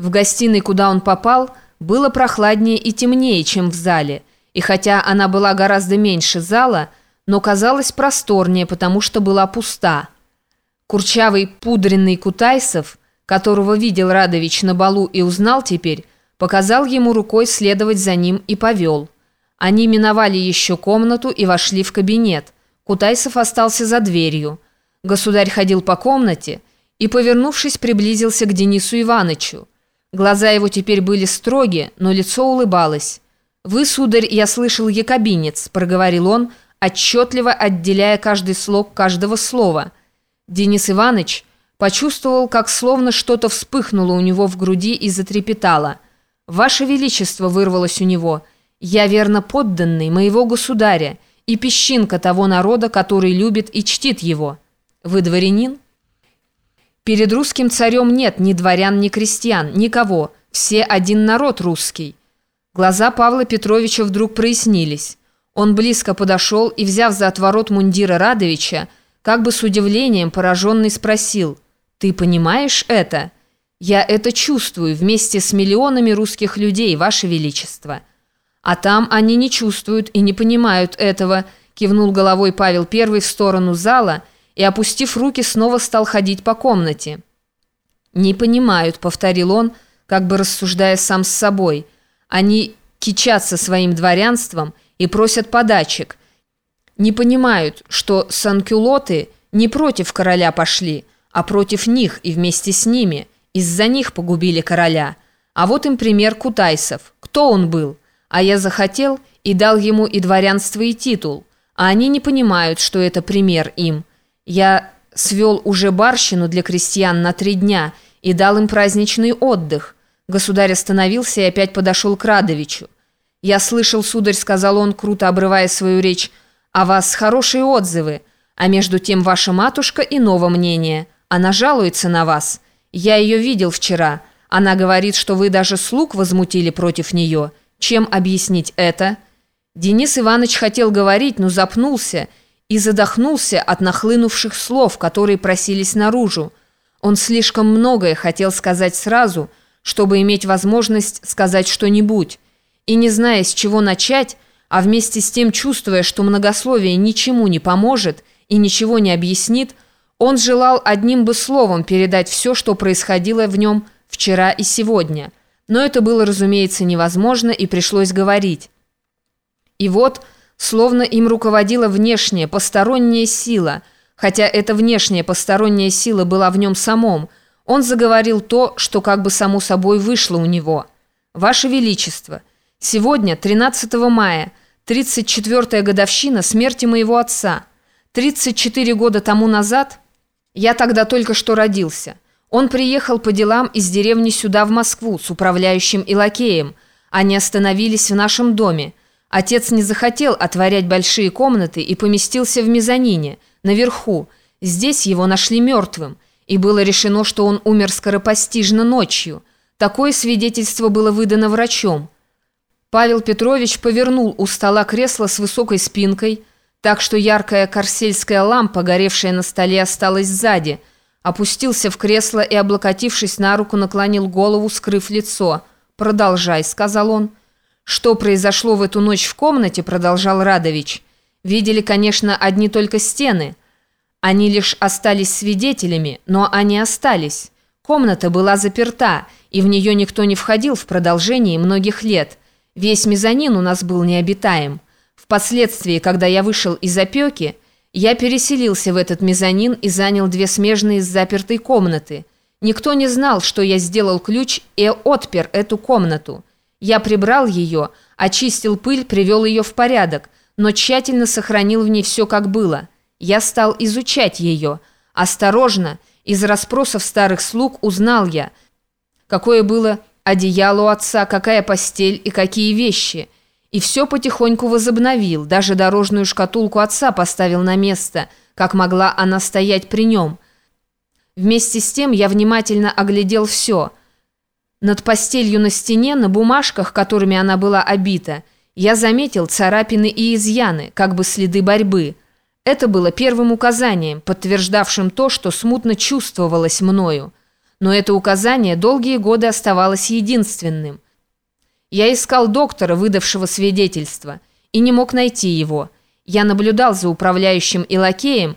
В гостиной, куда он попал, было прохладнее и темнее, чем в зале, и хотя она была гораздо меньше зала, но казалась просторнее, потому что была пуста. Курчавый пудренный Кутайсов, которого видел Радович на балу и узнал теперь, показал ему рукой следовать за ним и повел. Они миновали еще комнату и вошли в кабинет. Кутайсов остался за дверью. Государь ходил по комнате и, повернувшись, приблизился к Денису Ивановичу. Глаза его теперь были строги, но лицо улыбалось. «Вы, сударь, я слышал, якобинец», — проговорил он, отчетливо отделяя каждый слог каждого слова. Денис Иванович почувствовал, как словно что-то вспыхнуло у него в груди и затрепетало. «Ваше Величество» вырвалось у него. «Я верно подданный моего государя и песчинка того народа, который любит и чтит его». «Вы дворянин?» Перед русским царем нет ни дворян, ни крестьян, никого. Все один народ русский. Глаза Павла Петровича вдруг прояснились. Он близко подошел и, взяв за отворот мундира Радовича, как бы с удивлением пораженный спросил, «Ты понимаешь это?» «Я это чувствую вместе с миллионами русских людей, Ваше Величество». «А там они не чувствуют и не понимают этого», кивнул головой Павел I в сторону зала – и, опустив руки, снова стал ходить по комнате. «Не понимают», — повторил он, как бы рассуждая сам с собой. «Они кичатся своим дворянством и просят подачек. Не понимают, что санкюлоты не против короля пошли, а против них и вместе с ними. Из-за них погубили короля. А вот им пример Кутайсов. Кто он был? А я захотел и дал ему и дворянство, и титул. А они не понимают, что это пример им». Я свел уже барщину для крестьян на три дня и дал им праздничный отдых. Государь остановился и опять подошел к Радовичу. «Я слышал, сударь», — сказал он, круто обрывая свою речь, «о вас хорошие отзывы, а между тем ваша матушка иного мнения. Она жалуется на вас. Я ее видел вчера. Она говорит, что вы даже слуг возмутили против нее. Чем объяснить это?» Денис Иванович хотел говорить, но запнулся — и задохнулся от нахлынувших слов, которые просились наружу. Он слишком многое хотел сказать сразу, чтобы иметь возможность сказать что-нибудь. И не зная, с чего начать, а вместе с тем чувствуя, что многословие ничему не поможет и ничего не объяснит, он желал одним бы словом передать все, что происходило в нем вчера и сегодня. Но это было, разумеется, невозможно, и пришлось говорить. И вот... Словно им руководила внешняя, посторонняя сила, хотя эта внешняя, посторонняя сила была в нем самом. Он заговорил то, что как бы само собой вышло у него. «Ваше Величество, сегодня, 13 мая, 34-я годовщина смерти моего отца. 34 года тому назад я тогда только что родился. Он приехал по делам из деревни сюда, в Москву, с управляющим и лакеем. Они остановились в нашем доме. Отец не захотел отворять большие комнаты и поместился в мезонине, наверху. Здесь его нашли мертвым, и было решено, что он умер скоропостижно ночью. Такое свидетельство было выдано врачом. Павел Петрович повернул у стола кресло с высокой спинкой, так что яркая корсельская лампа, горевшая на столе, осталась сзади, опустился в кресло и, облокотившись на руку, наклонил голову, скрыв лицо. «Продолжай», — сказал он. «Что произошло в эту ночь в комнате?» – продолжал Радович. «Видели, конечно, одни только стены. Они лишь остались свидетелями, но они остались. Комната была заперта, и в нее никто не входил в продолжении многих лет. Весь мезонин у нас был необитаем. Впоследствии, когда я вышел из опеки, я переселился в этот мезонин и занял две смежные с запертой комнаты. Никто не знал, что я сделал ключ и отпер эту комнату». Я прибрал ее, очистил пыль, привел ее в порядок, но тщательно сохранил в ней все, как было. Я стал изучать ее. Осторожно, из расспросов старых слуг узнал я, какое было одеяло у отца, какая постель и какие вещи. И все потихоньку возобновил, даже дорожную шкатулку отца поставил на место, как могла она стоять при нем. Вместе с тем я внимательно оглядел все – над постелью на стене, на бумажках, которыми она была обита, я заметил царапины и изъяны, как бы следы борьбы. Это было первым указанием, подтверждавшим то, что смутно чувствовалось мною. но это указание долгие годы оставалось единственным. Я искал доктора, выдавшего свидетельство, и не мог найти его. Я наблюдал за управляющим и лакеем,